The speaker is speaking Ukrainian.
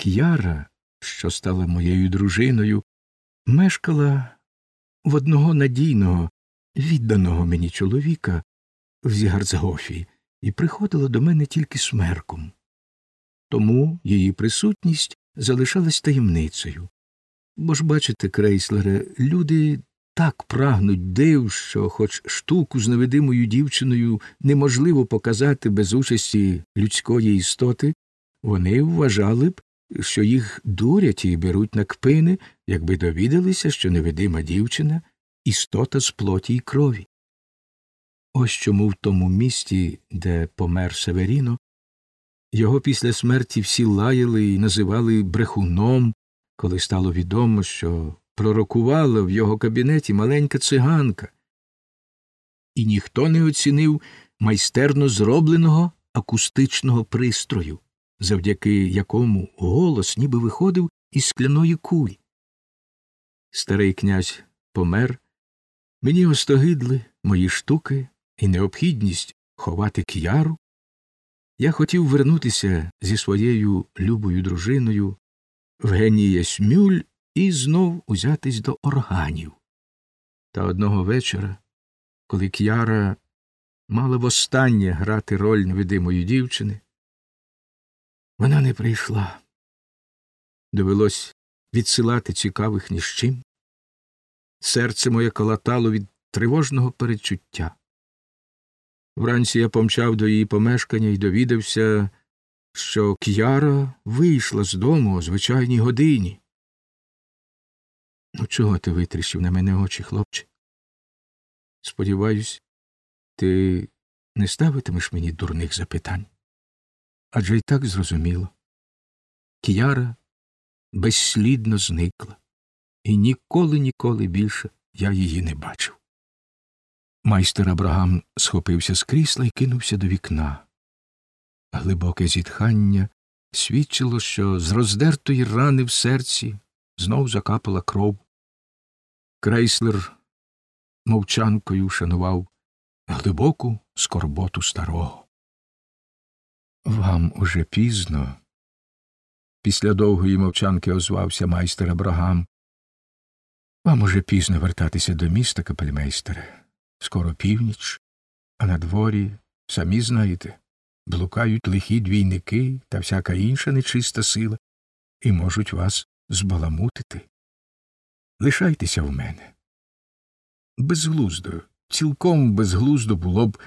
К'яра, що стала моєю дружиною, мешкала в одного надійного, відданого мені чоловіка в Зігарцгофі і приходила до мене тільки смерком. Тому її присутність залишалась таємницею. Бо ж, бачите, крейслере, люди так прагнуть див, що хоч штуку з невидимою дівчиною неможливо показати без участі людської істоти, вони вважали б, що їх дурять і беруть на кпини, якби довідалися, що невидима дівчина істота з плоті й крові. Ось чому в тому місті, де помер Северіно, його після смерті всі лаяли і називали брехуном, коли стало відомо, що пророкувала в його кабінеті маленька циганка, і ніхто не оцінив майстерно зробленого акустичного пристрою, завдяки якому голос ніби виходив із скляної кулі. Старий князь помер, мені остогидли мої штуки і необхідність ховати к'яру. Я хотів вернутися зі своєю любою дружиною в генія Смюль і знов узятись до органів. Та одного вечора, коли К'яра мала востаннє грати роль невидимої дівчини, вона не прийшла. Довелось відсилати цікавих ні з чим. Серце моє колотало від тривожного перечуття. Вранці я помчав до її помешкання і довідався, що К'яра вийшла з дому о звичайній годині. Ну, чого ти витріщив на мене очі, хлопче? Сподіваюсь, ти не ставитимеш мені дурних запитань. Адже й так зрозуміло. К'яра безслідно зникла, і ніколи, ніколи більше я її не бачив. Майстер Абрагам схопився з крісла і кинувся до вікна. Глибоке зітхання свідчило, що з роздертої рани в серці знов закапала кров. Крейслер мовчанкою вшанував глибоку скорботу старого. Вам уже пізно. Після довгої мовчанки озвався майстер Абрагам. Вам уже пізно вертатися до міста, капельмейстере. Скоро північ, а на дворі, самі знаєте, блукають лихі двійники та всяка інша нечиста сила і можуть вас збаламутити. Лишайтеся в мене. Безглуздо, цілком безглуздо було б